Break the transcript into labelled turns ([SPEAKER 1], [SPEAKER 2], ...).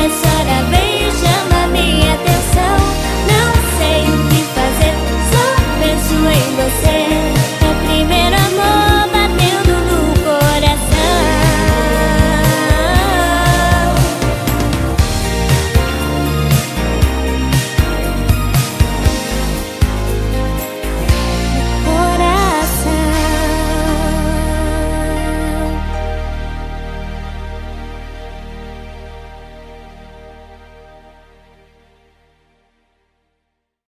[SPEAKER 1] profesora